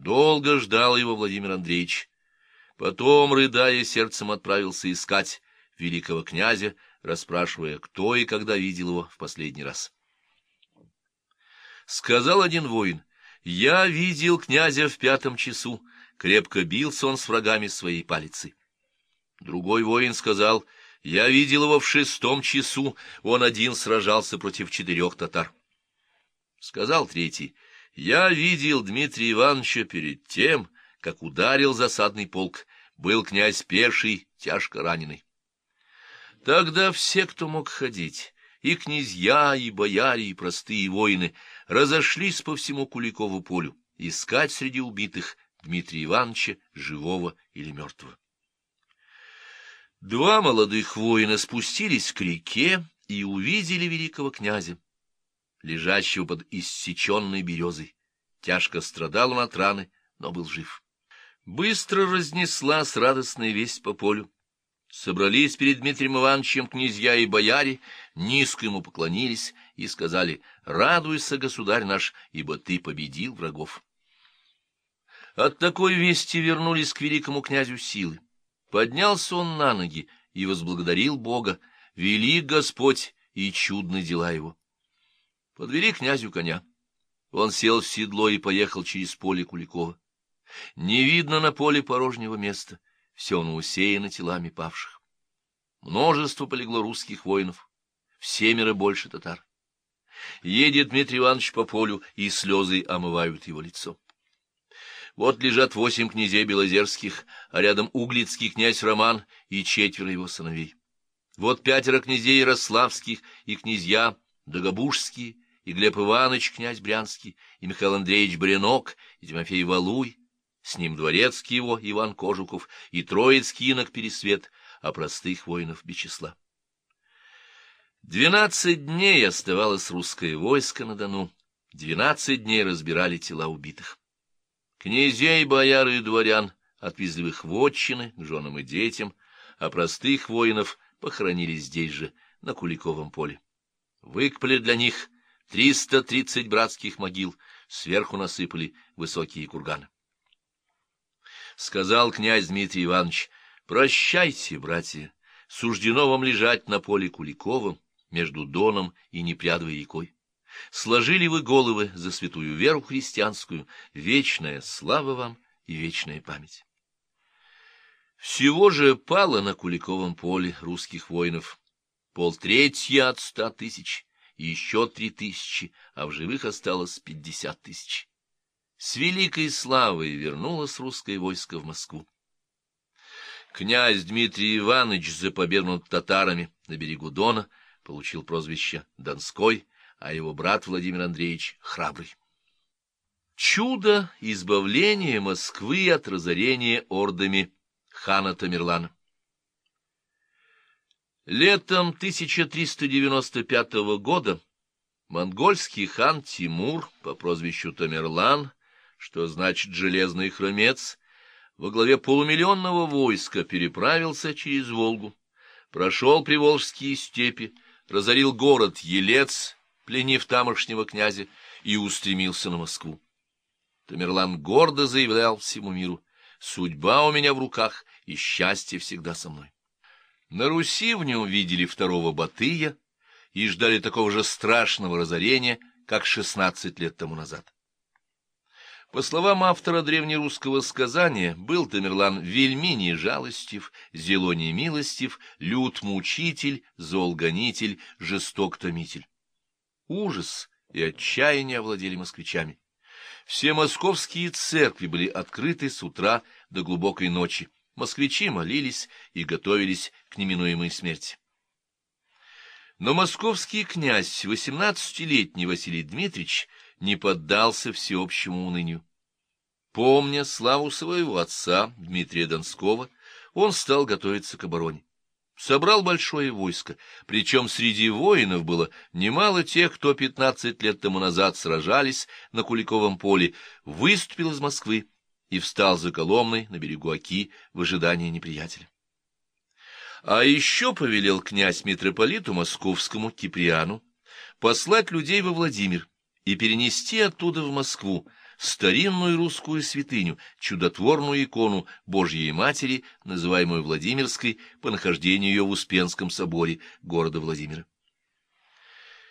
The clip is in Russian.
Долго ждал его Владимир Андреевич. Потом, рыдая, сердцем отправился искать великого князя, расспрашивая, кто и когда видел его в последний раз. Сказал один воин, «Я видел князя в пятом часу, крепко бился он с врагами своей палицы». Другой воин сказал, «Я видел его в шестом часу, он один сражался против четырех татар». Сказал третий, «Я видел Дмитрия Ивановича перед тем, как ударил засадный полк, был князь Пеший, тяжко раненый». Тогда все, кто мог ходить, и князья, и бояре, и простые воины, разошлись по всему Куликову полю искать среди убитых Дмитрия Ивановича, живого или мертвого. Два молодых воина спустились к реке и увидели великого князя, лежащего под иссеченной березой. Тяжко страдал он от раны, но был жив. Быстро разнеслась радостная весть по полю. Собрались перед Дмитрием Ивановичем князья и бояре, низко ему поклонились и сказали, «Радуйся, государь наш, ибо ты победил врагов». От такой вести вернулись к великому князю силы. Поднялся он на ноги и возблагодарил Бога, велик Господь и чудны дела его. Подвели князю коня. Он сел в седло и поехал через поле Куликова. Не видно на поле порожнего места — все оно усеяно телами павших. Множество полегло русских воинов, в семеро больше татар. Едет Дмитрий Иванович по полю, и слезы омывают его лицо. Вот лежат восемь князей белозерских, а рядом углицкий князь Роман и четверо его сыновей. Вот пятеро князей ярославских и князья Дагобужские, и Глеб Иванович, князь Брянский, и Михаил Андреевич Бренок, и Тимофей Валуй, с ним дворецкий его Иван Кожуков и троицкий инок Пересвет, а простых воинов без числа. Двенадцать дней оставалось русское войско на Дону, двенадцать дней разбирали тела убитых. Князей, бояр и дворян отвезли в их вотчины к женам и детям, а простых воинов похоронили здесь же, на Куликовом поле. Выкопали для них триста тридцать братских могил, сверху насыпали высокие курганы сказал князь Дмитрий Иванович, — прощайте, братья, суждено вам лежать на поле Куликовом между Доном и Непрядовой рекой. Сложили вы головы за святую веру христианскую, вечная слава вам и вечная память. Всего же пало на Куликовом поле русских воинов полтретья от ста тысяч, еще три тысячи, а в живых осталось пятьдесят тысяч. С великой славой вернулось русское войско в Москву. Князь Дмитрий Иванович за победу над татарами на берегу Дона получил прозвище Донской, а его брат Владимир Андреевич — Храбрый. Чудо избавления Москвы от разорения ордами хана Тамерлана. Летом 1395 года монгольский хан Тимур по прозвищу Тамерлан что значит «железный хромец», во главе полумиллионного войска переправился через Волгу, прошел Приволжские степи, разорил город Елец, пленив тамошнего князя, и устремился на Москву. Тамерлан гордо заявлял всему миру, «Судьба у меня в руках, и счастье всегда со мной». На Руси в нем видели второго Батыя и ждали такого же страшного разорения, как шестнадцать лет тому назад. По словам автора древнерусского сказания, был Тамерлан вельми жалостив, зело милостив, лют мучитель, зол гонитель, жесток томитель. Ужас и отчаяние овладели москвичами. Все московские церкви были открыты с утра до глубокой ночи. Москвичи молились и готовились к неминуемой смерти. Но московский князь, восемнадцатилетний Василий Дмитриевич, не поддался всеобщему унынию. Помня славу своего отца, Дмитрия Донского, он стал готовиться к обороне. Собрал большое войско, причем среди воинов было немало тех, кто пятнадцать лет тому назад сражались на Куликовом поле, выступил из Москвы и встал за Коломной на берегу Оки в ожидании неприятеля. А еще повелел князь митрополиту московскому Киприану послать людей во Владимир, и перенести оттуда в Москву старинную русскую святыню, чудотворную икону Божьей Матери, называемую Владимирской, по нахождению ее в Успенском соборе города Владимира.